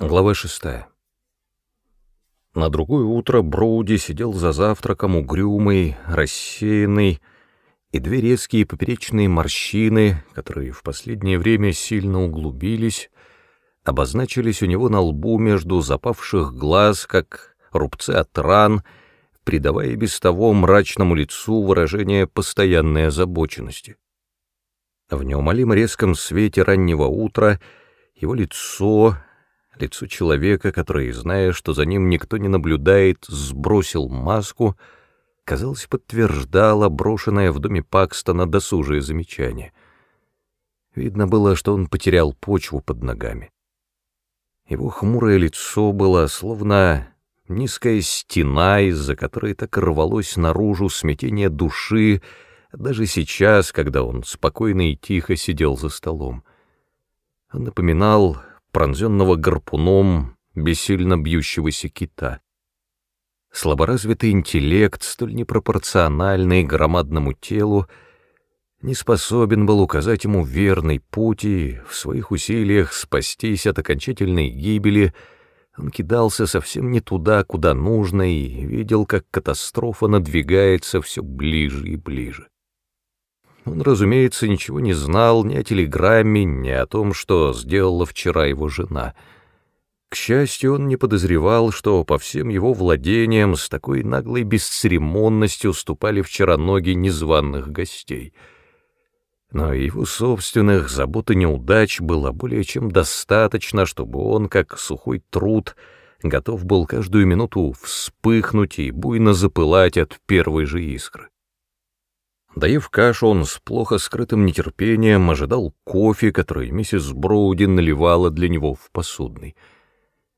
Глава шестая. На другое утро Броуди сидел за завтраком угрюмый, рассеянный, и две резкие поперечные морщины, которые в последнее время сильно углубились, обозначились у него на лбу между запавших глаз, как рубцы от ран, придавая без того мрачному лицу выражение постоянной озабоченности. В неумолимо резком свете раннего утра его лицо, лицо человека, который, зная, что за ним никто не наблюдает, сбросил маску, казалось, подтверждало брошенное в доме Пакстона досужие замечание. Видно было, что он потерял почву под ногами. Его хмурое лицо было словно низкая стена, из-за которой так рвалось наружу смятение души, даже сейчас, когда он спокойно и тихо сидел за столом. Он напоминал пронзенного гарпуном бессильно бьющегося кита. Слаборазвитый интеллект, столь непропорциональный громадному телу, не способен был указать ему верный путь, и в своих усилиях спастись от окончательной гибели он кидался совсем не туда, куда нужно, и видел, как катастрофа надвигается все ближе и ближе. Он, разумеется, ничего не знал ни о телеграмме, ни о том, что сделала вчера его жена. К счастью, он не подозревал, что по всем его владениям с такой наглой бесцеремонностью ступали вчера ноги незваных гостей. Но его собственных забот и неудач было более чем достаточно, чтобы он, как сухой труд, готов был каждую минуту вспыхнуть и буйно запылать от первой же искры. Доев кашу, он с плохо скрытым нетерпением ожидал кофе, который миссис Броуди наливала для него в посудный.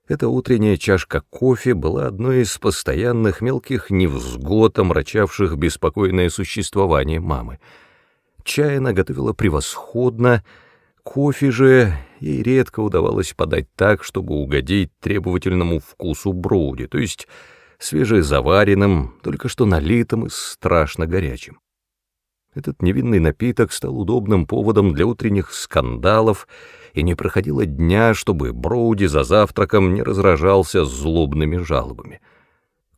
Эта утренняя чашка кофе была одной из постоянных мелких невзгод, омрачавших беспокойное существование мамы. Чай она готовила превосходно, кофе же ей редко удавалось подать так, чтобы угодить требовательному вкусу Броуди, то есть свежезаваренным, только что налитым и страшно горячим. Этот невинный напиток стал удобным поводом для утренних скандалов, и не проходило дня, чтобы Броуди за завтраком не разражался злобными жалобами.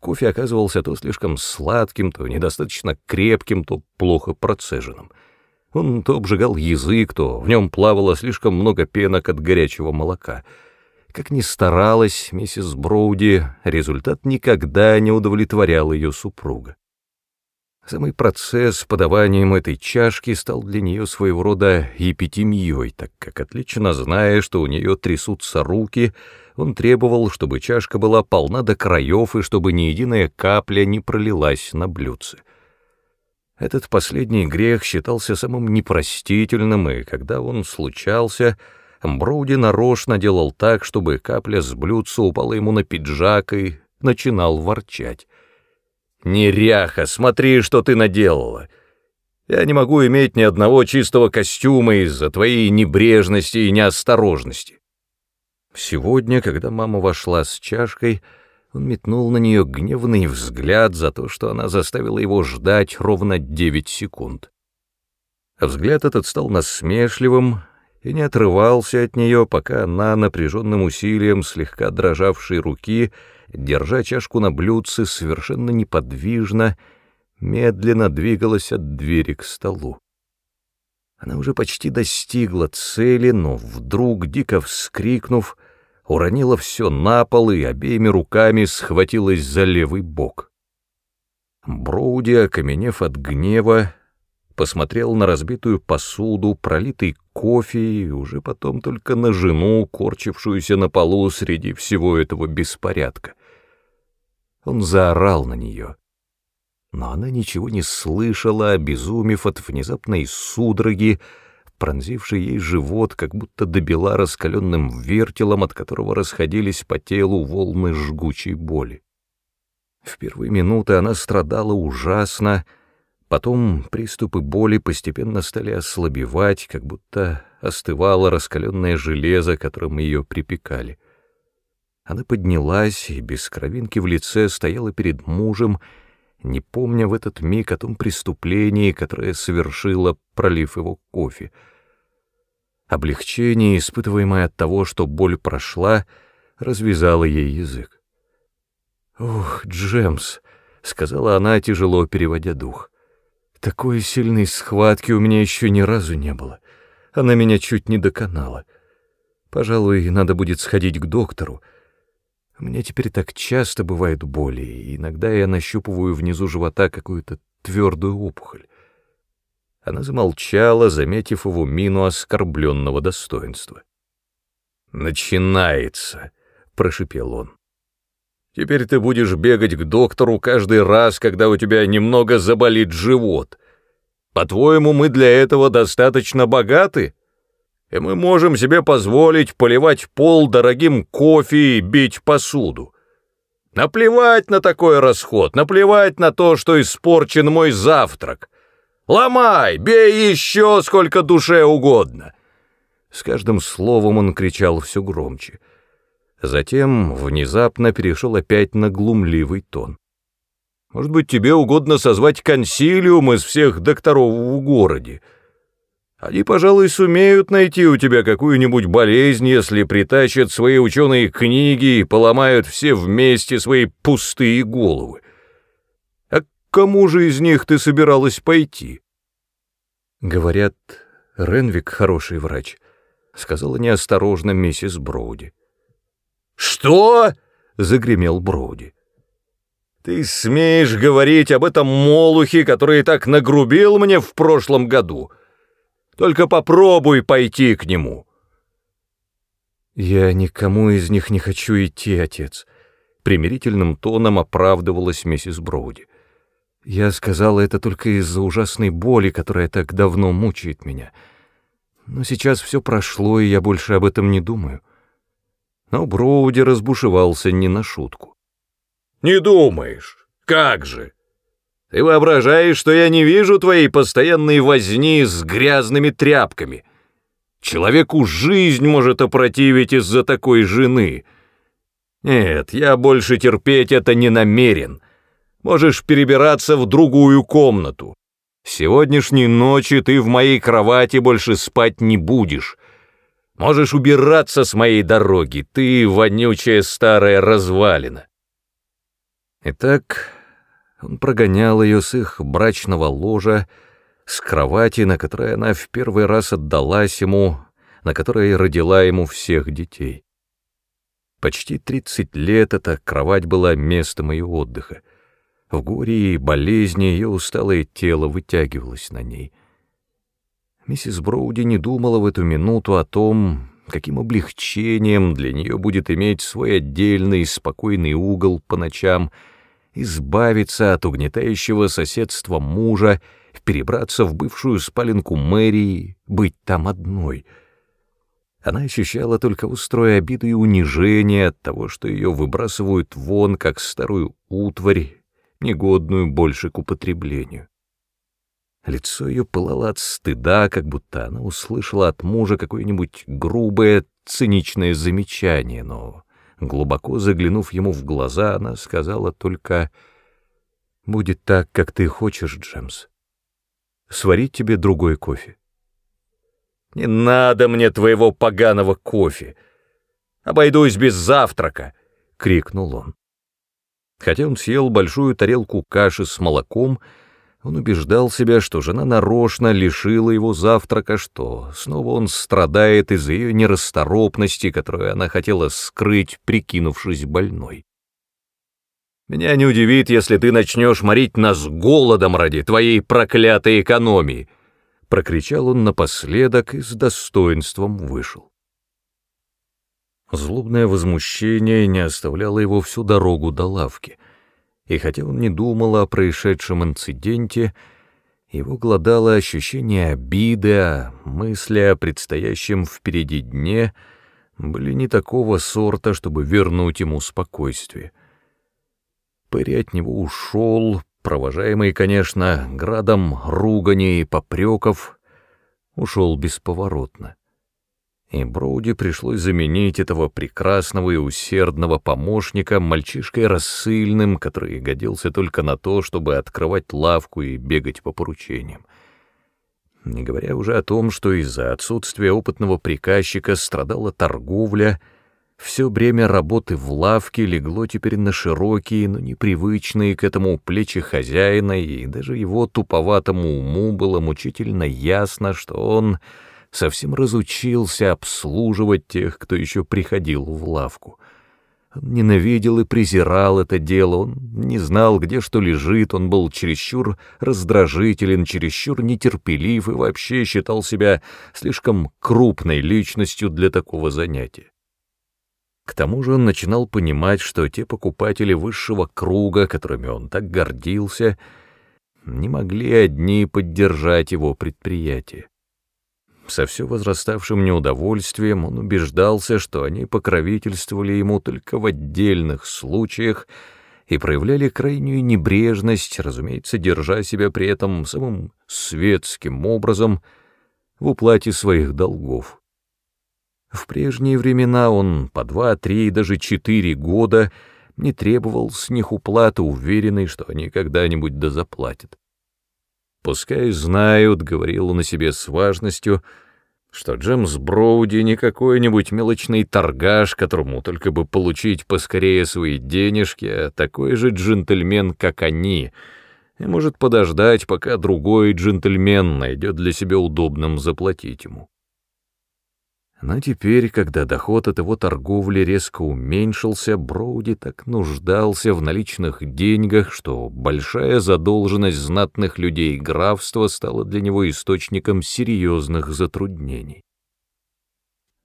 Кофе оказывался то слишком сладким, то недостаточно крепким, то плохо процеженным. Он то обжигал язык, то в нем плавало слишком много пенок от горячего молока. Как ни старалась миссис Броуди, результат никогда не удовлетворял ее супруга. Самый процесс подавания ему этой чашки стал для нее своего рода епитемией, так как, отлично зная, что у нее трясутся руки, он требовал, чтобы чашка была полна до краев и чтобы ни единая капля не пролилась на блюдце. Этот последний грех считался самым непростительным, и когда он случался, Броуди нарочно делал так, чтобы капля с блюдца упала ему на пиджак и начинал ворчать. «Неряха, смотри, что ты наделала! Я не могу иметь ни одного чистого костюма из-за твоей небрежности и неосторожности». Сегодня, когда мама вошла с чашкой, он метнул на нее гневный взгляд за то, что она заставила его ждать ровно девять секунд. Взгляд этот стал насмешливым и не отрывался от нее, пока она напряженным усилием слегка дрожавшей руки — держа чашку на блюдце, совершенно неподвижно, медленно двигалась от двери к столу. Она уже почти достигла цели, но вдруг, дико вскрикнув, уронила все на пол и обеими руками схватилась за левый бок. Броуди, окаменев от гнева, посмотрел на разбитую посуду, пролитый кофе и уже потом только на жену, корчившуюся на полу среди всего этого беспорядка. Он заорал на нее. Но она ничего не слышала, обезумев от внезапной судороги, пронзившей ей живот, как будто добила раскаленным вертелом, от которого расходились по телу волны жгучей боли. В первые минуты она страдала ужасно, потом приступы боли постепенно стали ослабевать, как будто остывало раскаленное железо, которым ее припекали. Она поднялась и без кровинки в лице стояла перед мужем, не помня в этот миг о том преступлении, которое совершила, пролив его кофе. Облегчение, испытываемое от того, что боль прошла, развязала ей язык. «Ух, Джемс», — сказала она, тяжело переводя дух, — «такой сильной схватки у меня еще ни разу не было. Она меня чуть не доконала. Пожалуй, надо будет сходить к доктору. Мне теперь так часто бывают боли, и иногда я нащупываю внизу живота какую-то твердую опухоль. Она замолчала, заметив его мину оскорбленного достоинства. «Начинается», — прошипел он. «Теперь ты будешь бегать к доктору каждый раз, когда у тебя немного заболит живот. По-твоему, мы для этого достаточно богаты?» И мы можем себе позволить поливать пол дорогим кофе и бить посуду. Наплевать на такой расход, наплевать на то, что испорчен мой завтрак. Ломай, бей еще сколько душе угодно. С каждым словом он кричал все громче. Затем внезапно перешел опять на глумливый тон. Может быть, тебе угодно созвать консилиум из всех докторов в городе, они, пожалуй, сумеют найти у тебя какую-нибудь болезнь, если притащат свои ученые книги и поломают все вместе свои пустые головы. А к кому же из них ты собиралась пойти? Говорят, Ренвик хороший врач, — сказала неосторожно миссис Броуди. «Что?» — загремел Броуди. «Ты смеешь говорить об этом молухе, который так нагрубил мне в прошлом году?» Только попробуй пойти к нему. Я никому из них не хочу идти, отец. Примирительным тоном оправдывалась миссис Броуди. Я сказала это только из-за ужасной боли, которая так давно мучает меня. Но сейчас все прошло, и я больше об этом не думаю. Но Броуди разбушевался не на шутку. «Не думаешь? Как же? Ты воображаешь, что я не вижу твоей постоянной возни с грязными тряпками. Человеку жизнь может опротивить из-за такой жены. Нет, я больше терпеть это не намерен. Можешь перебираться в другую комнату. Сегодняшней ночи ты в моей кровати больше спать не будешь. Можешь убираться с моей дороги, ты вонючая старая развалина. Итак, он прогонял ее с их брачного ложа, с кровати, на которой она в первый раз отдалась ему, на которой родила ему всех детей. Почти тридцать лет эта кровать была местом ее отдыха. В горе и болезни ее усталое тело вытягивалось на ней. Миссис Броуди не думала в эту минуту о том, каким облегчением для нее будет иметь свой отдельный спокойный угол по ночам — избавиться от угнетающего соседства мужа, перебраться в бывшую спаленку мэрии, быть там одной. Она ощущала только устроя обиду и унижение от того, что ее выбрасывают вон, как старую утварь, негодную больше к употреблению. Лицо ее пылало от стыда, как будто она услышала от мужа какое-нибудь грубое, циничное замечание, но Глубоко заглянув ему в глаза, она сказала только «Будет так, как ты хочешь, Джемс. Сварить тебе другой кофе». «Не надо мне твоего поганого кофе! Обойдусь без завтрака!» — крикнул он. Хотя он съел большую тарелку каши с молоком, он убеждал себя, что жена нарочно лишила его завтрака, что снова он страдает из-за ее нерасторопности, которую она хотела скрыть, прикинувшись больной. «Меня не удивит, если ты начнешь морить нас голодом ради твоей проклятой экономии!» — прокричал он напоследок и с достоинством вышел. Злобное возмущение не оставляло его всю дорогу до лавки — и хотя он не думал о происшедшем инциденте, его глодало ощущение обиды, а мысли о предстоящем впереди дне были не такого сорта, чтобы вернуть ему спокойствие. Пэри от него ушел, провожаемый, конечно, градом ругани и попреков, ушел бесповоротно и Броуди пришлось заменить этого прекрасного и усердного помощника мальчишкой рассыльным, который годился только на то, чтобы открывать лавку и бегать по поручениям. Не говоря уже о том, что из-за отсутствия опытного приказчика страдала торговля, Все бремя работы в лавке легло теперь на широкие, но непривычные к этому плечи хозяина, и даже его туповатому уму было мучительно ясно, что он совсем разучился обслуживать тех, кто еще приходил в лавку. Он ненавидел и презирал это дело, он не знал, где что лежит, он был чересчур раздражителен, чересчур нетерпелив и вообще считал себя слишком крупной личностью для такого занятия. К тому же он начинал понимать, что те покупатели высшего круга, которыми он так гордился, не могли одни поддержать его предприятие. Со все возраставшим неудовольствием он убеждался, что они покровительствовали ему только в отдельных случаях и проявляли крайнюю небрежность, разумеется, держа себя при этом самым светским образом в уплате своих долгов. В прежние времена он по два, три, даже четыре года не требовал с них уплаты, уверенный, что они когда-нибудь дозаплатят. «Пускай знают», — говорил он о себе с важностью, что Джемс Броуди не какой-нибудь мелочный торгаш, которому только бы получить поскорее свои денежки, а такой же джентльмен, как они, и может подождать, пока другой джентльмен найдет для себя удобным заплатить ему. Но теперь, когда доход от его торговли резко уменьшился, Броуди так нуждался в наличных деньгах, что большая задолженность знатных людей графства стала для него источником серьезных затруднений.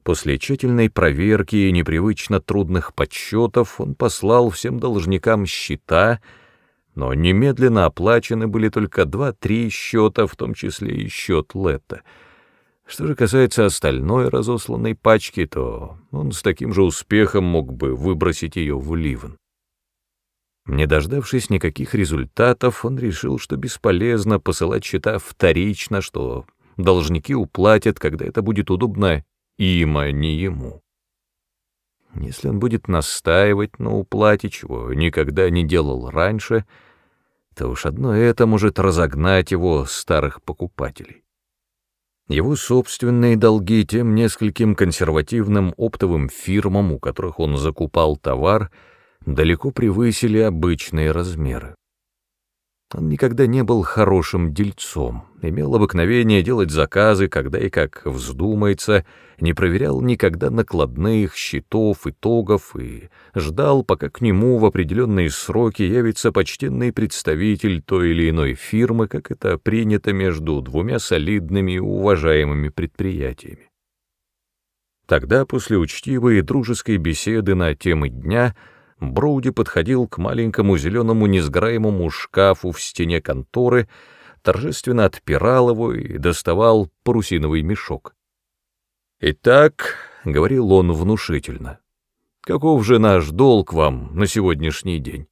После тщательной проверки и непривычно трудных подсчетов он послал всем должникам счета, но немедленно оплачены были только два-три счета, в том числе и счет Летта — что же касается остальной разосланной пачки, то он с таким же успехом мог бы выбросить ее в Ливен. Не дождавшись никаких результатов, он решил, что бесполезно посылать счета вторично, что должники уплатят, когда это будет удобно им, а не ему. Если он будет настаивать на уплате, чего никогда не делал раньше, то уж одно это может разогнать его старых покупателей. Его собственные долги тем нескольким консервативным оптовым фирмам, у которых он закупал товар, далеко превысили обычные размеры. Он никогда не был хорошим дельцом, имел обыкновение делать заказы, когда и как вздумается, не проверял никогда накладных, счетов, итогов и ждал, пока к нему в определенные сроки явится почтенный представитель той или иной фирмы, как это принято между двумя солидными и уважаемыми предприятиями. Тогда, после учтивой и дружеской беседы на темы дня, Броуди подходил к маленькому зеленому несгораемому шкафу в стене конторы, торжественно отпирал его и доставал парусиновый мешок. «Итак», — говорил он внушительно, — «каков же наш долг вам на сегодняшний день?»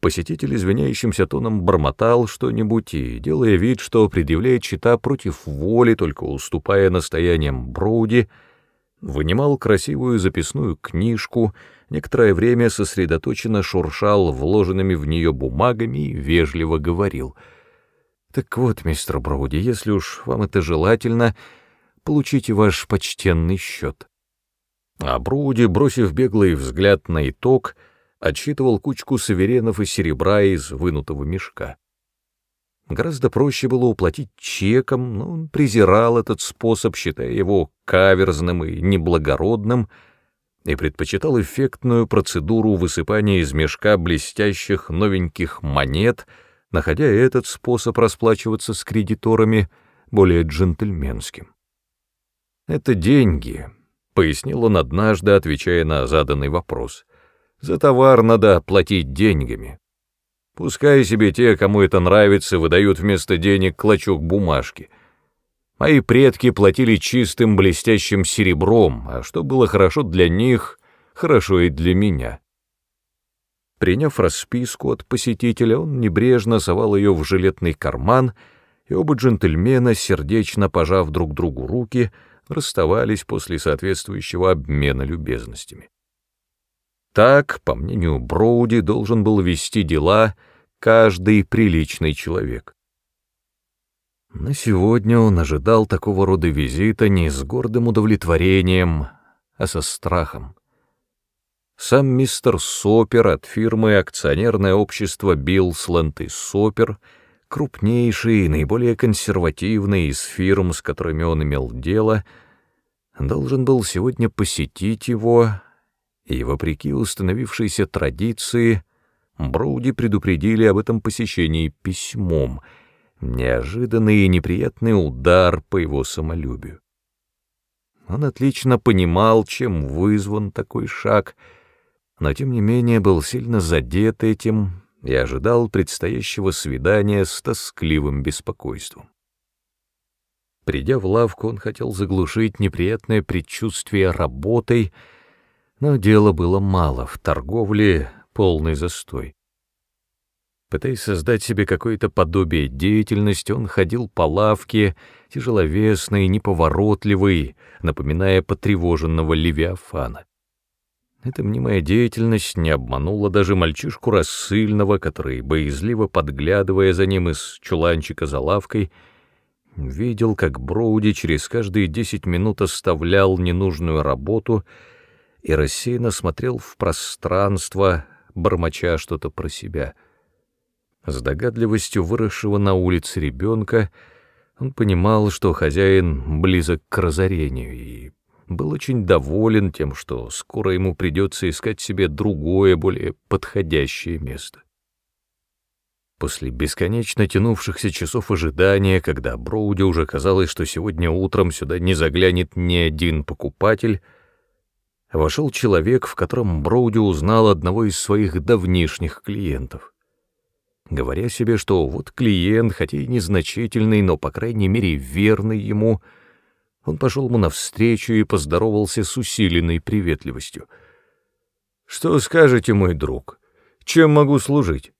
Посетитель извиняющимся тоном бормотал что-нибудь и, делая вид, что предъявляет счета против воли, только уступая настояниям Броуди, вынимал красивую записную книжку — некоторое время сосредоточенно шуршал вложенными в нее бумагами и вежливо говорил. «Так вот, мистер Броуди, если уж вам это желательно, получите ваш почтенный счет». А Броуди, бросив беглый взгляд на итог, отсчитывал кучку суверенов и серебра из вынутого мешка. Гораздо проще было уплатить чеком, но он презирал этот способ, считая его каверзным и неблагородным — и предпочитал эффектную процедуру высыпания из мешка блестящих новеньких монет, находя этот способ расплачиваться с кредиторами более джентльменским. «Это деньги», — пояснил он однажды, отвечая на заданный вопрос. «За товар надо платить деньгами. Пускай себе те, кому это нравится, выдают вместо денег клочок бумажки». Мои предки платили чистым блестящим серебром, а что было хорошо для них, хорошо и для меня. Приняв расписку от посетителя, он небрежно совал ее в жилетный карман, и оба джентльмена, сердечно пожав друг другу руки, расставались после соответствующего обмена любезностями. Так, по мнению Броуди, должен был вести дела каждый приличный человек. На сегодня он ожидал такого рода визита не с гордым удовлетворением, а со страхом. Сам мистер Сопер от фирмы акционерное общество Биллсленд и Сопер, крупнейший и наиболее консервативный из фирм, с которыми он имел дело, должен был сегодня посетить его, и, вопреки установившейся традиции, Броуди предупредили об этом посещении письмом, неожиданный и неприятный удар по его самолюбию. Он отлично понимал, чем вызван такой шаг — но тем не менее был сильно задет этим и ожидал предстоящего свидания с тоскливым беспокойством. Придя в лавку, он хотел заглушить неприятное предчувствие работой, но дела было мало, в торговле полный застой. Пытаясь создать себе какое-то подобие деятельности, он ходил по лавке, тяжеловесный, неповоротливый, напоминая потревоженного левиафана. Эта мнимая деятельность не обманула даже мальчишку рассыльного, который, боязливо подглядывая за ним из чуланчика за лавкой, видел, как Броуди через каждые десять минут оставлял ненужную работу и рассеянно смотрел в пространство, бормоча что-то про себя. С догадливостью выросшего на улице ребенка он понимал, что хозяин близок к разорению, и был очень доволен тем, что скоро ему придется искать себе другое, более подходящее место. После бесконечно тянувшихся часов ожидания, когда Броуди уже казалось, что сегодня утром сюда не заглянет ни один покупатель, вошел человек, в котором Броуди узнал одного из своих давнишних клиентов. Говоря себе, что вот клиент, хотя и незначительный, но, по крайней мере, верный ему — он пошел ему навстречу и поздоровался с усиленной приветливостью. «Что скажете, мой друг? Чем могу служить?»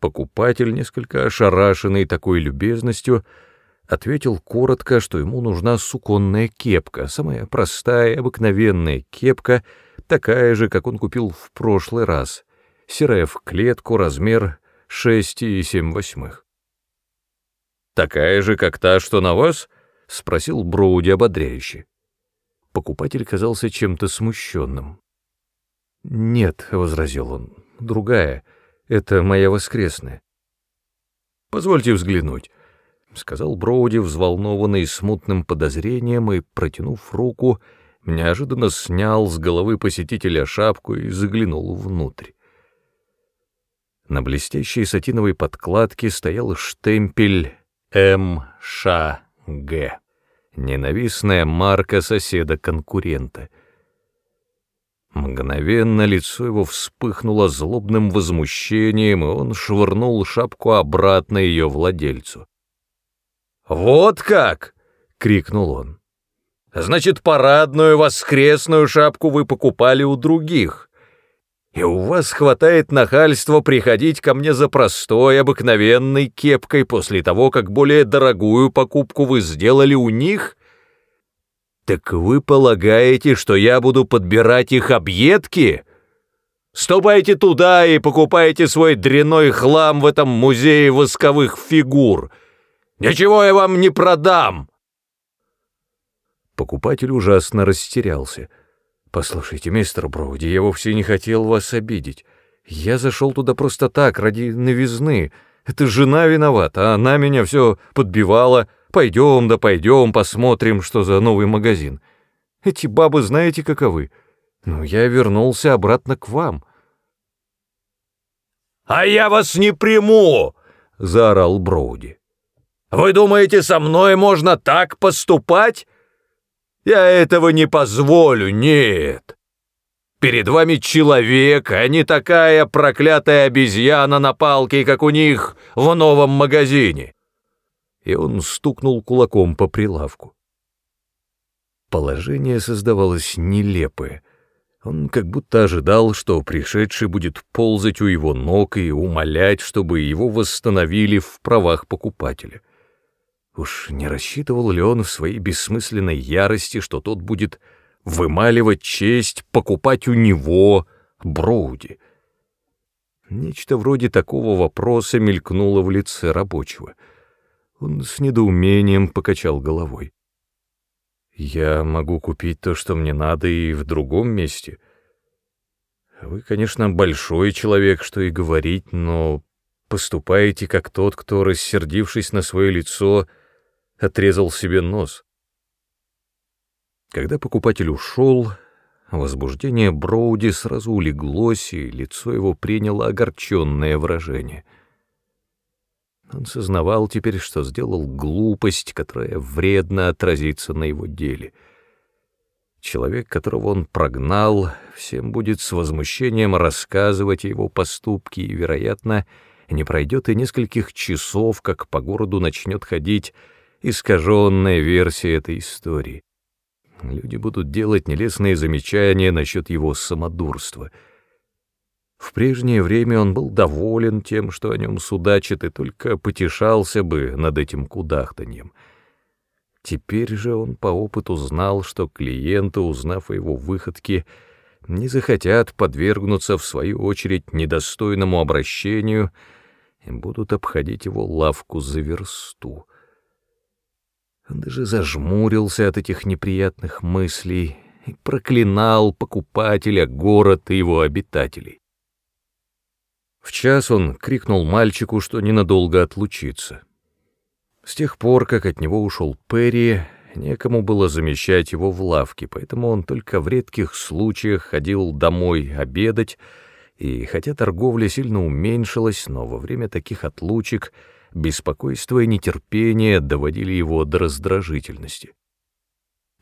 Покупатель, несколько ошарашенный такой любезностью, ответил коротко, что ему нужна суконная кепка, самая простая, обыкновенная кепка, такая же, как он купил в прошлый раз, серая в клетку, размер 6,7 восьмых. «Такая же, как та, что на вас?» — спросил Броуди ободряюще. Покупатель казался чем-то смущенным. «Нет», — возразил он, — «другая. Это моя воскресная». «Позвольте взглянуть», — сказал Броуди, взволнованный смутным подозрением, и, протянув руку, неожиданно снял с головы посетителя шапку и заглянул внутрь. На блестящей сатиновой подкладке стоял штемпель «М.Ш.» Г. Ненавистная марка соседа-конкурента. Мгновенно лицо его вспыхнуло злобным возмущением, и он швырнул шапку обратно ее владельцу. «Вот как!» — крикнул он. «Значит, парадную воскресную шапку вы покупали у других. И у вас хватает нахальства приходить ко мне за простой, обыкновенной кепкой после того, как более дорогую покупку вы сделали у них? Так вы полагаете, что я буду подбирать их объедки? Ступайте туда и покупайте свой дряной хлам в этом музее восковых фигур. Ничего я вам не продам!» Покупатель ужасно растерялся. «Послушайте, мистер Броуди, я вовсе не хотел вас обидеть. Я зашел туда просто так, ради новизны. Это жена виновата, а она меня все подбивала. Пойдем, да пойдем, посмотрим, что за новый магазин. Эти бабы знаете каковы? Ну, я вернулся обратно к вам». «А я вас не приму!» — заорал Броуди. «Вы думаете, со мной можно так поступать?» Я этого не позволю, нет. Перед вами человек, а не такая проклятая обезьяна на палке, как у них в новом магазине. И он стукнул кулаком по прилавку. Положение создавалось нелепое. Он как будто ожидал, что пришедший будет ползать у его ног и умолять, чтобы его восстановили в правах покупателя. Уж не рассчитывал ли он в своей бессмысленной ярости, что тот будет вымаливать честь, покупать у него Броуди? Нечто вроде такого вопроса мелькнуло в лице рабочего. Он с недоумением покачал головой. Я могу купить то, что мне надо, и в другом месте. Вы, конечно, большой человек, что и говорить, но поступаете как тот, кто, рассердившись на свое лицо, отрезал себе нос. Когда покупатель ушел, возбуждение Броуди сразу улеглось, и лицо его приняло огорченное выражение — он сознавал теперь, что сделал глупость, которая вредно отразится на его деле. Человек, которого он прогнал, всем будет с возмущением рассказывать о его поступке, и, вероятно, не пройдет и нескольких часов, как по городу начнет ходить искаженная версия этой истории. Люди будут делать нелестные замечания насчет его самодурства — в прежнее время он был доволен тем, что о нем судачат, и только потешался бы над этим кудахтаньем. Теперь же он по опыту знал, что клиенты, узнав о его выходке, не захотят подвергнуться, в свою очередь, недостойному обращению и будут обходить его лавку за версту. Он даже зажмурился от этих неприятных мыслей и проклинал покупателя, город и его обитателей. В час он крикнул мальчику, что ненадолго отлучится. С тех пор, как от него ушел Перри, некому было замещать его в лавке, поэтому он только в редких случаях ходил домой обедать, и хотя торговля сильно уменьшилась, но во время таких отлучек беспокойство и нетерпение доводили его до раздражительности.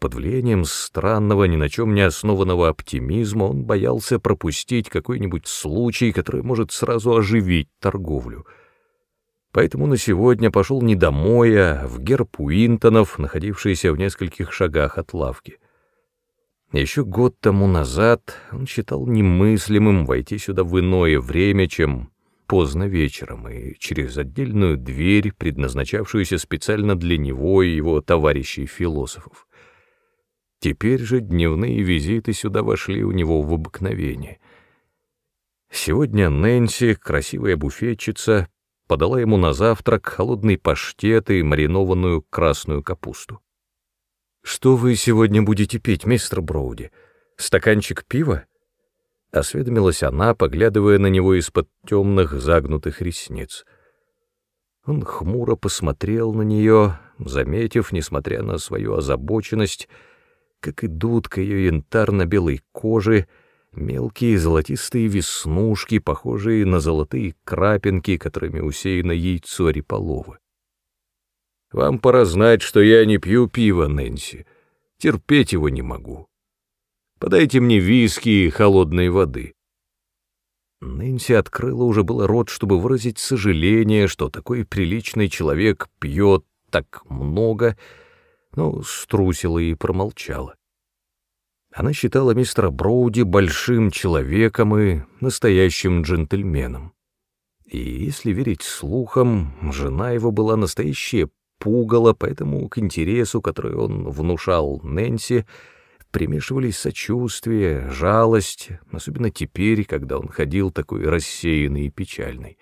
Под влиянием странного, ни на чем не основанного оптимизма он боялся пропустить какой-нибудь случай, который может сразу оживить торговлю. Поэтому на сегодня пошел не домой, а в герб Уинтонов, находившийся в нескольких шагах от лавки. Еще год тому назад он считал немыслимым войти сюда в иное время, чем поздно вечером, и через отдельную дверь, предназначавшуюся специально для него и его товарищей-философов. Теперь же дневные визиты сюда вошли у него в обыкновение. Сегодня Нэнси, красивая буфетчица, подала ему на завтрак холодный паштет и маринованную красную капусту. «Что вы сегодня будете пить, мистер Броуди? Стаканчик пива?» — осведомилась она, поглядывая на него из-под темных загнутых ресниц. Он хмуро посмотрел на нее, заметив, несмотря на свою озабоченность, как идут к ее янтарно-белой коже мелкие золотистые веснушки, похожие на золотые крапинки, которыми усеяно яйцо Риполова. «Вам пора знать, что я не пью пива, Нэнси. Терпеть его не могу. Подайте мне виски и холодной воды». Нэнси открыла уже было рот, чтобы выразить сожаление, что такой приличный человек пьет так много, — но струсила и промолчала. Она считала мистера Броуди большим человеком и настоящим джентльменом. И, если верить слухам, жена его была настоящая пугало, поэтому к интересу, который он внушал Нэнси, примешивались сочувствие, жалость, особенно теперь, когда он ходил такой рассеянный и печальный.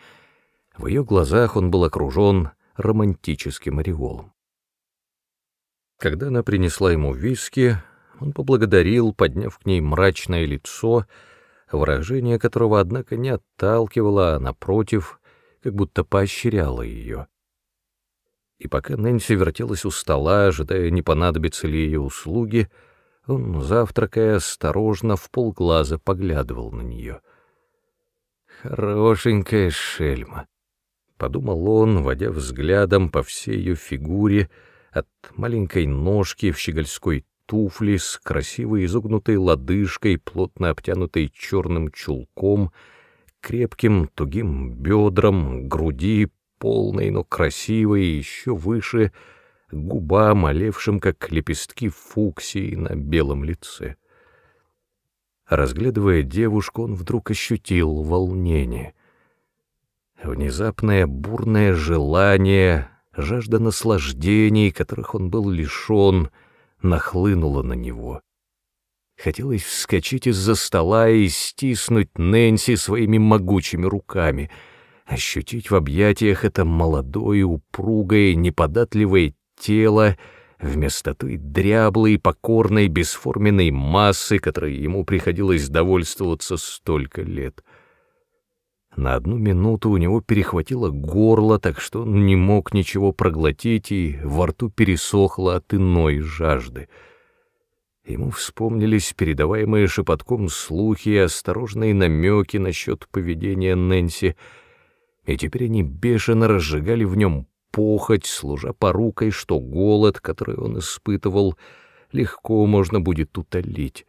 В ее глазах он был окружен романтическим ореолом. Когда она принесла ему виски, он поблагодарил, подняв к ней мрачное лицо, выражение которого, однако, не отталкивало, а, напротив, как будто поощряло ее. И пока Нэнси вертелась у стола, ожидая, не понадобятся ли ее услуги, он, завтракая, осторожно в полглаза поглядывал на нее. «Хорошенькая шельма», — подумал он, водя взглядом по всей ее фигуре, — от маленькой ножки в щегольской туфли с красивой изогнутой лодыжкой, плотно обтянутой черным чулком, крепким тугим бедром, груди полной, но красивой, еще выше губам, олевшим, как лепестки фуксии на белом лице. Разглядывая девушку, он вдруг ощутил волнение. Внезапное бурное желание жажда наслаждений, которых он был лишен, нахлынула на него. Хотелось вскочить из-за стола и стиснуть Нэнси своими могучими руками, ощутить в объятиях это молодое, упругое, неподатливое тело, вместо той дряблой, покорной, бесформенной массы, которой ему приходилось довольствоваться столько лет. На одну минуту у него перехватило горло, так что он не мог ничего проглотить, и во рту пересохло от иной жажды. Ему вспомнились передаваемые шепотком слухи и осторожные намеки насчет поведения Нэнси, и теперь они бешено разжигали в нем похоть, служа порукой, что голод, который он испытывал, легко можно будет утолить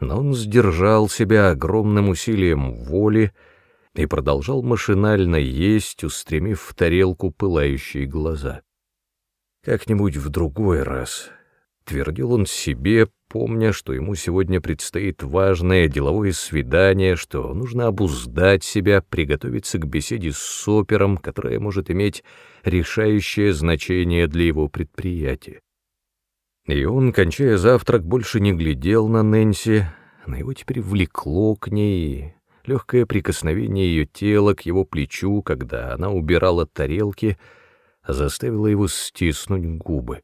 но он сдержал себя огромным усилием воли и продолжал машинально есть, устремив в тарелку пылающие глаза. «Как-нибудь в другой раз», — твердил он себе, помня, что ему сегодня предстоит важное деловое свидание, что нужно обуздать себя, приготовиться к беседе с опером, которая может иметь решающее значение для его предприятия. И он, кончая завтрак, больше не глядел на Нэнси, на его теперь влекло к ней, легкое прикосновение ее тела к его плечу, когда она убирала тарелки, заставило его стиснуть губы.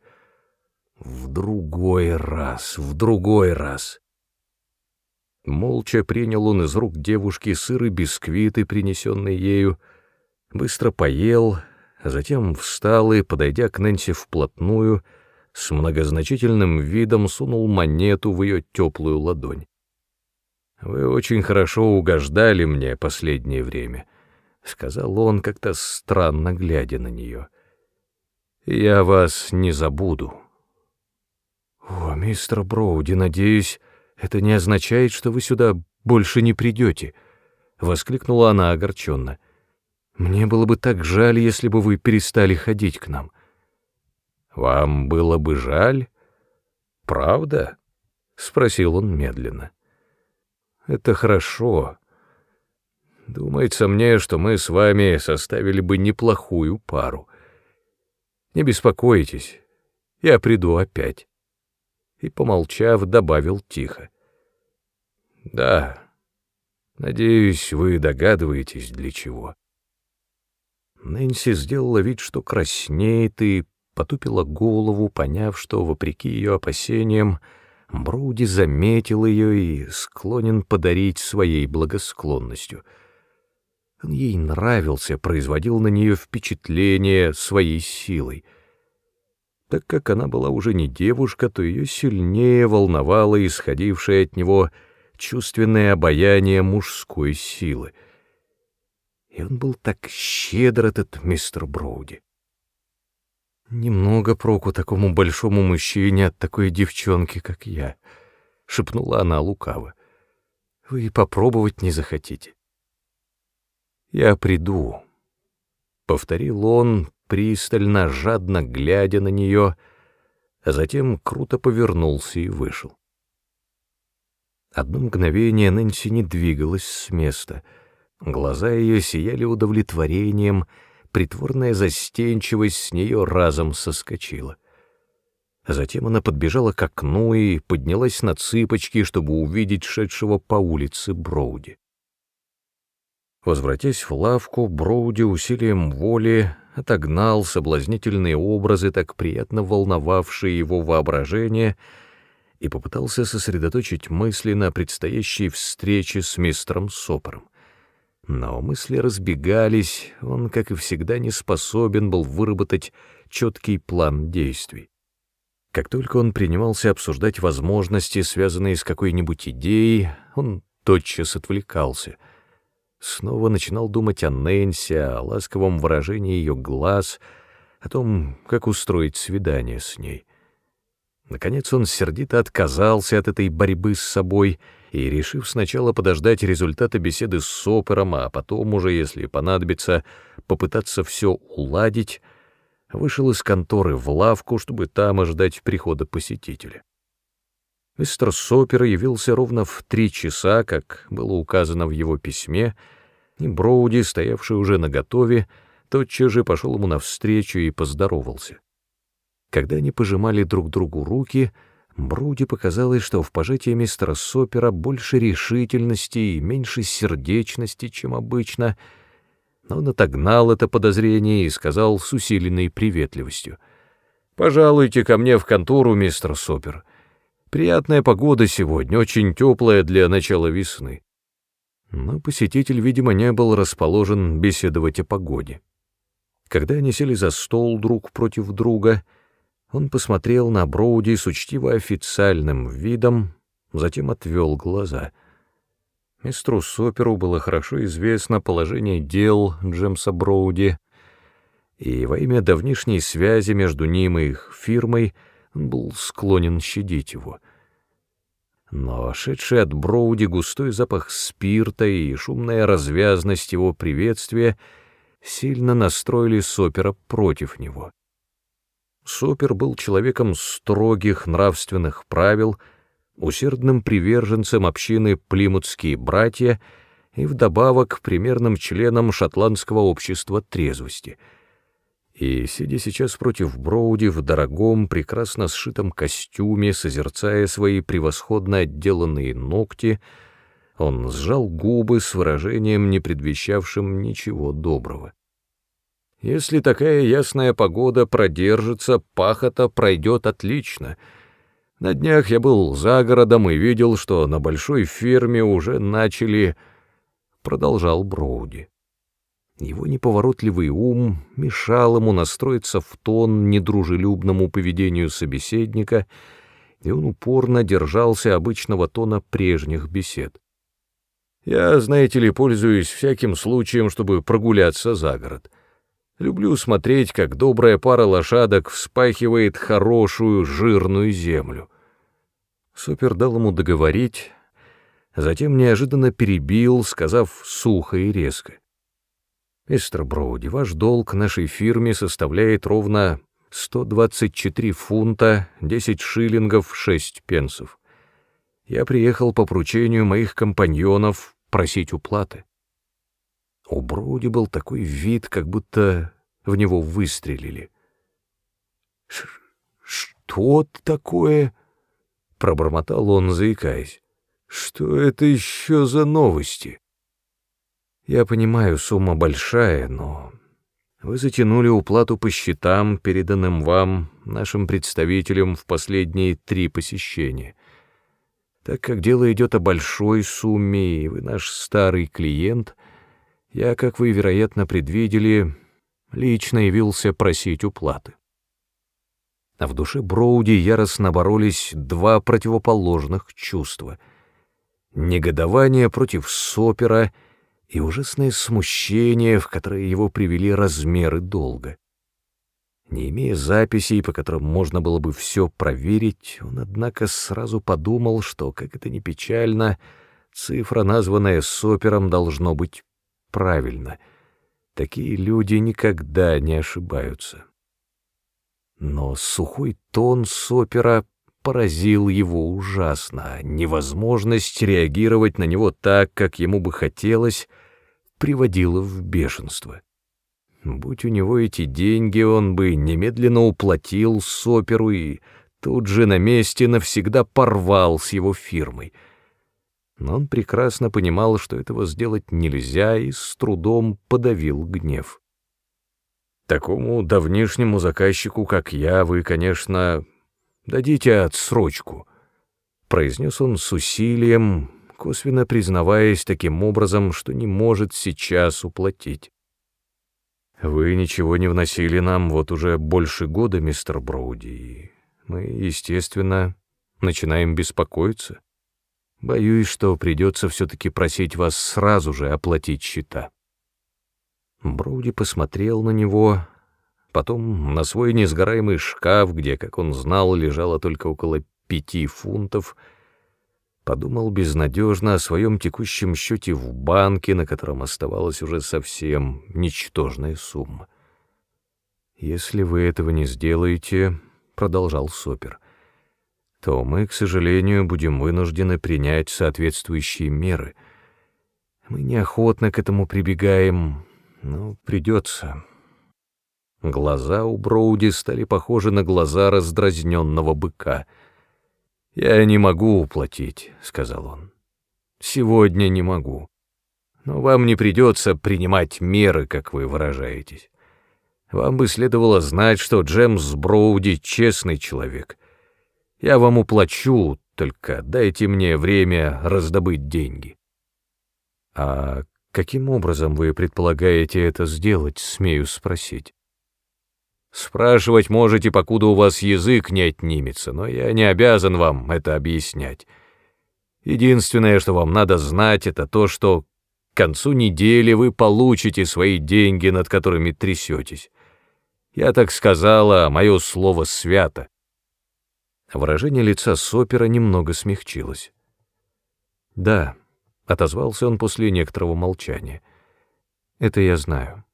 В другой раз, в другой раз. Молча принял он из рук девушки сыр и бисквиты, принесенные ею, быстро поел, а затем встал и, подойдя к Нэнси вплотную, — с многозначительным видом сунул монету в ее теплую ладонь. «Вы очень хорошо угождали мне последнее время», — сказал он, как-то странно глядя на нее. «Я вас не забуду». «О, мистер Броуди, надеюсь, это не означает, что вы сюда больше не придете», — воскликнула она огорченно. «Мне было бы так жаль, если бы вы перестали ходить к нам». «Вам было бы жаль? Правда?» — спросил он медленно. «Это хорошо. Думается мне, что мы с вами составили бы неплохую пару. Не беспокойтесь, я приду опять». И, помолчав, добавил тихо. «Да, надеюсь, вы догадываетесь, для чего». Нэнси сделала вид, что краснеет, и потупила голову, поняв, что, вопреки ее опасениям, Броуди заметил ее и склонен подарить своей благосклонностью. Он ей нравился, производил на нее впечатление своей силой. Так как она была уже не девушка, то ее сильнее волновало исходившее от него чувственное обаяние мужской силы. И он был так щедр, этот мистер Броуди. «Немного проку такому большому мужчине от такой девчонки, как я», — шепнула она лукаво. «Вы попробовать не захотите». «Я приду», — повторил он, пристально, жадно глядя на нее, а затем круто повернулся и вышел. Одно мгновение Нэнси не двигалась с места. Глаза ее сияли удовлетворением — притворная застенчивость с нее разом соскочила. Затем она подбежала к окну и поднялась на цыпочки, чтобы увидеть шедшего по улице Броуди. Возвратясь в лавку, Броуди усилием воли отогнал соблазнительные образы, так приятно волновавшие его воображение, и попытался сосредоточить мысли на предстоящей встрече с мистером Сопором. Но мысли разбегались, он, как и всегда, не способен был выработать четкий план действий. Как только он принимался обсуждать возможности, связанные с какой-нибудь идеей, он тотчас отвлекался. Снова начинал думать о Нэнси, о ласковом выражении ее глаз, о том, как устроить свидание с ней. Наконец он сердито отказался от этой борьбы с собой — и, решив сначала подождать результата беседы с Сопером, а потом уже, если понадобится, попытаться все уладить, вышел из конторы в лавку, чтобы там ожидать прихода посетителя. Мистер Сопер явился ровно в три часа, как было указано в его письме, и Броуди, стоявший уже наготове, тотчас же пошел ему навстречу и поздоровался. Когда они пожимали друг другу руки — Бруди показалось, что в пожатии мистера Сопера больше решительности и меньше сердечности, чем обычно, но он отогнал это подозрение и сказал с усиленной приветливостью. Пожалуйте ко мне в контору, мистер Сопер. Приятная погода сегодня, очень теплая для начала весны. Но посетитель, видимо, не был расположен беседовать о погоде. Когда они сели за стол друг против друга, он посмотрел на Броуди с учтиво официальным видом, затем отвел глаза. Мистеру Соперу было хорошо известно положение дел Джемса Броуди, и во имя давнишней связи между ним и их фирмой был склонен щадить его. Но шедший от Броуди густой запах спирта и шумная развязность его приветствия сильно настроили Сопера против него. Сопер был человеком строгих нравственных правил, усердным приверженцем общины «Плимутские братья» и вдобавок примерным членом шотландского общества трезвости — и, сидя сейчас против Броуди в дорогом, прекрасно сшитом костюме, созерцая свои превосходно отделанные ногти, он сжал губы с выражением, не предвещавшим ничего доброго. Если такая ясная погода продержится, пахота пройдет отлично. На днях я был за городом и видел, что на большой ферме уже начали... Продолжал Броуди. Его неповоротливый ум мешал ему настроиться в тон недружелюбному поведению собеседника, и он упорно держался обычного тона прежних бесед. «Я, знаете ли, пользуюсь всяким случаем, чтобы прогуляться за город. Люблю смотреть, как добрая пара лошадок вспахивает хорошую жирную землю». Супер дал ему договорить, затем неожиданно перебил, сказав сухо и резко. «Мистер Броуди, ваш долг нашей фирме составляет ровно 124 фунта, 10 шиллингов, 6 пенсов. Я приехал по поручению моих компаньонов просить уплаты». У Броуди был такой вид, как будто в него выстрелили. «Что такое?» — пробормотал он, заикаясь. «Что это еще за новости?» Я понимаю, сумма большая, но вы затянули уплату по счетам, переданным вам, нашим представителям, в последние три посещения. Так как дело идет о большой сумме, и вы наш старый клиент, я, как вы, вероятно, предвидели, лично явился просить уплаты. А в душе Броуди яростно боролись два противоположных чувства — негодование против Сопера — и ужасное смущение, в которое его привели размеры долга. Не имея записей, по которым можно было бы все проверить, он, однако, сразу подумал, что, как это ни печально, цифра, названная Сопером, должно быть правильно. Такие люди никогда не ошибаются. Но сухой тон Сопера поразил его ужасно. Невозможность реагировать на него так, как ему бы хотелось, приводила в бешенство. Будь у него эти деньги, он бы немедленно уплатил Соперу и тут же на месте навсегда порвал с его фирмой. Но он прекрасно понимал, что этого сделать нельзя, и с трудом подавил гнев. Такому давнишнему заказчику, как я, вы, конечно, дадите отсрочку», — произнес он с усилием, косвенно признаваясь таким образом, что не может сейчас уплатить. «Вы ничего не вносили нам вот уже больше года, мистер Броуди, и мы, естественно, начинаем беспокоиться. Боюсь, что придется все-таки просить вас сразу же оплатить счета». Броуди посмотрел на него, потом на свой несгораемый шкаф, где, как он знал, лежало только около пяти фунтов, подумал безнадежно о своем текущем счете в банке, на котором оставалась уже совсем ничтожная сумма. «Если вы этого не сделаете», — продолжал Сопер, — «то мы, к сожалению, будем вынуждены принять соответствующие меры. Мы неохотно к этому прибегаем, но придется». Глаза у Броуди стали похожи на глаза раздразненного быка. «Я не могу уплатить», — сказал он. «Сегодня не могу. Но вам не придется принимать меры, как вы выражаетесь. Вам бы следовало знать, что Джемс Броуди — честный человек. Я вам уплачу, только дайте мне время раздобыть деньги. А каким образом вы предполагаете это сделать, смею спросить? Спрашивать можете, покуда у вас язык не отнимется, но я не обязан вам это объяснять. Единственное, что вам надо знать, это то, что к концу недели вы получите свои деньги, над которыми трясетесь. Я так сказала, мое слово свято. Выражение лица Сопера немного смягчилось. «Да», — отозвался он после некоторого молчания, — «это я знаю».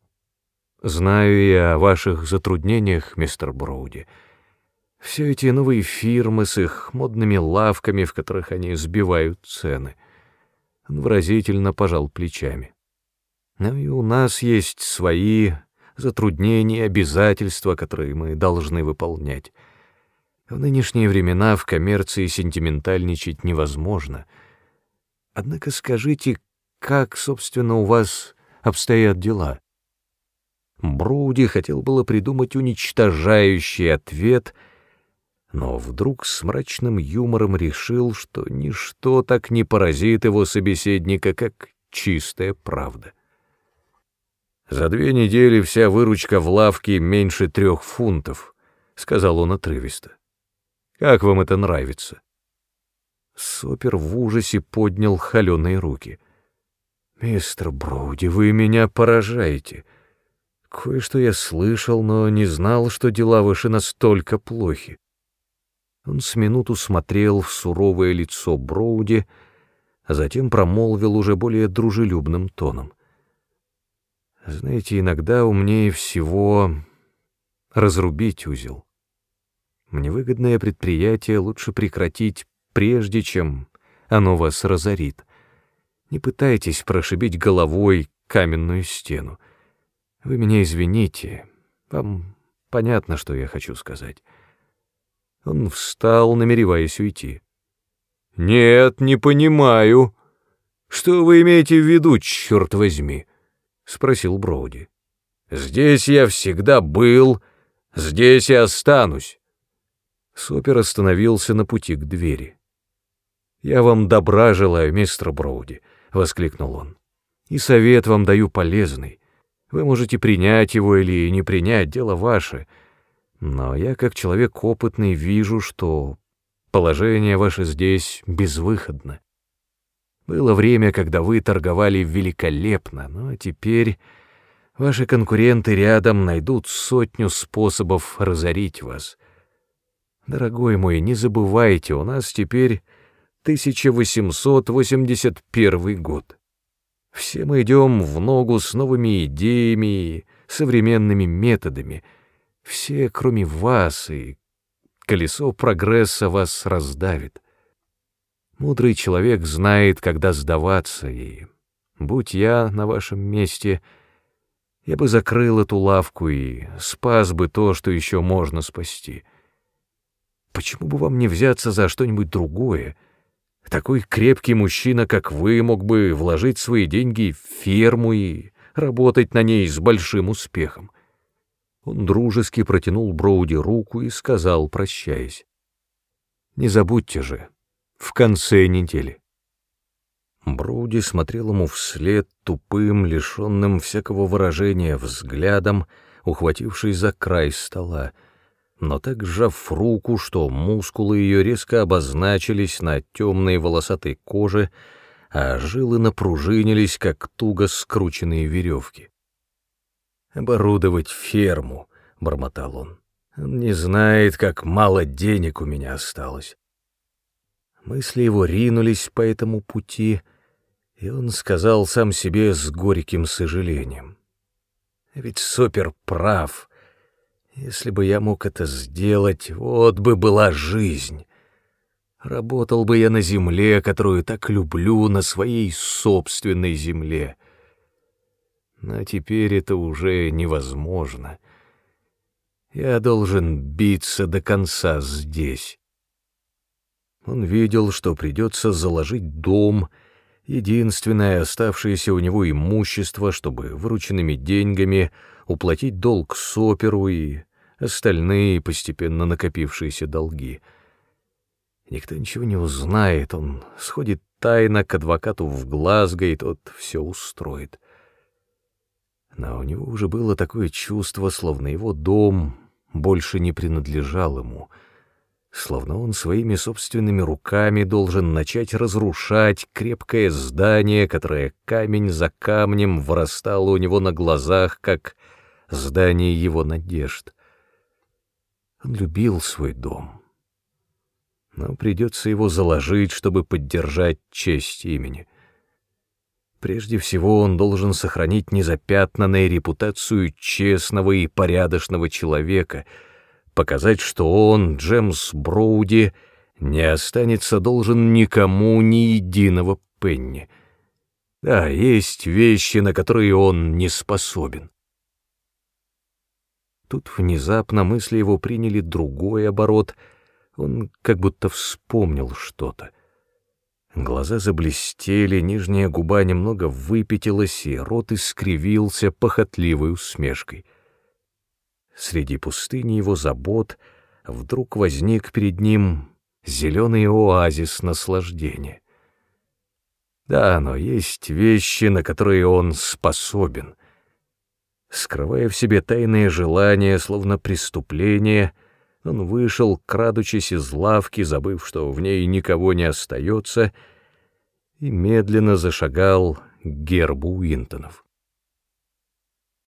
Знаю и о ваших затруднениях, мистер Броуди. Все эти новые фирмы с их модными лавками, в которых они сбивают цены. Он выразительно пожал плечами. Ну и у нас есть свои затруднения обязательства, которые мы должны выполнять. В нынешние времена в коммерции сентиментальничать невозможно. Однако скажите, как, собственно, у вас обстоят дела? Броуди хотел было придумать уничтожающий ответ, но вдруг с мрачным юмором решил, что ничто так не поразит его собеседника, как чистая правда. «За две недели вся выручка в лавке меньше трех фунтов», — сказал он отрывисто. «Как вам это нравится?» Сопер в ужасе поднял холеные руки. «Мистер Броуди, вы меня поражаете. Кое-что я слышал, но не знал, что дела ваши настолько плохи. Он с минуту смотрел в суровое лицо Броуди, а затем промолвил уже более дружелюбным тоном. «Знаете, иногда умнее всего разрубить узел. Мне выгодное предприятие лучше прекратить, прежде чем оно вас разорит. Не пытайтесь прошибить головой каменную стену. Вы меня извините, вам понятно, что я хочу сказать. Он встал, намереваясь уйти. «Нет, не понимаю. Что вы имеете в виду, черт возьми?» — спросил Броуди. «Здесь я всегда был, здесь я останусь». Сопер остановился на пути к двери. «Я вам добра желаю, мистер Броуди», — воскликнул он. «И совет вам даю полезный. Вы можете принять его или не принять, дело ваше. Но я, как человек опытный, вижу, что положение ваше здесь безвыходно. Было время, когда вы торговали великолепно, но теперь ваши конкуренты рядом найдут сотню способов разорить вас. Дорогой мой, не забывайте, у нас теперь 1881 год. Все мы идем в ногу с новыми идеями современными методами. Все, кроме вас, и колесо прогресса вас раздавит. Мудрый человек знает, когда сдаваться, и, будь я на вашем месте, я бы закрыл эту лавку и спас бы то, что еще можно спасти. Почему бы вам не взяться за что-нибудь другое — такой крепкий мужчина, как вы, мог бы вложить свои деньги в ферму и работать на ней с большим успехом. Он дружески протянул Броуди руку и сказал, прощаясь. «Не забудьте же, в конце недели». Броуди смотрел ему вслед тупым, лишенным всякого выражения взглядом, ухватившись за край стола — но так сжав руку, что мускулы ее резко обозначились на темной волосатой коже, а жилы напружинились, как туго скрученные веревки. «Оборудовать ферму», — бормотал он. «Он не знает, как мало денег у меня осталось». Мысли его ринулись по этому пути, и он сказал сам себе с горьким сожалением. «Ведь Сопер прав». Если бы я мог это сделать, вот бы была жизнь. Работал бы я на земле, которую так люблю, на своей собственной земле. Но теперь это уже невозможно. Я должен биться до конца здесь. Он видел, что придется заложить дом, единственное оставшееся у него имущество, чтобы вырученными деньгами уплатить долг Соперу и остальные постепенно накопившиеся долги. Никто ничего не узнает, он сходит тайно к адвокату в Глазго, и тот все устроит. Но у него уже было такое чувство, словно его дом больше не принадлежал ему, словно он своими собственными руками должен начать разрушать крепкое здание, которое камень за камнем вырастало у него на глазах, как здание его надежд. Он любил свой дом, но придется его заложить, чтобы поддержать честь имени. Прежде всего он должен сохранить незапятнанную репутацию честного и порядочного человека, показать, что он, Джемс Броуди, не останется должен никому ни единого пенни. Да, есть вещи, на которые он не способен. Тут внезапно мысли его приняли другой оборот, он как будто вспомнил что-то — Глаза заблестели, нижняя губа немного выпятилась, и рот искривился похотливой усмешкой. Среди пустыни его забот вдруг возник перед ним зеленый оазис наслаждения. Да, но есть вещи, на которые он способен. Скрывая в себе тайные желания, словно преступление, он вышел, крадучись из лавки, забыв, что в ней никого не остается, и медленно зашагал к гербу Уинтонов.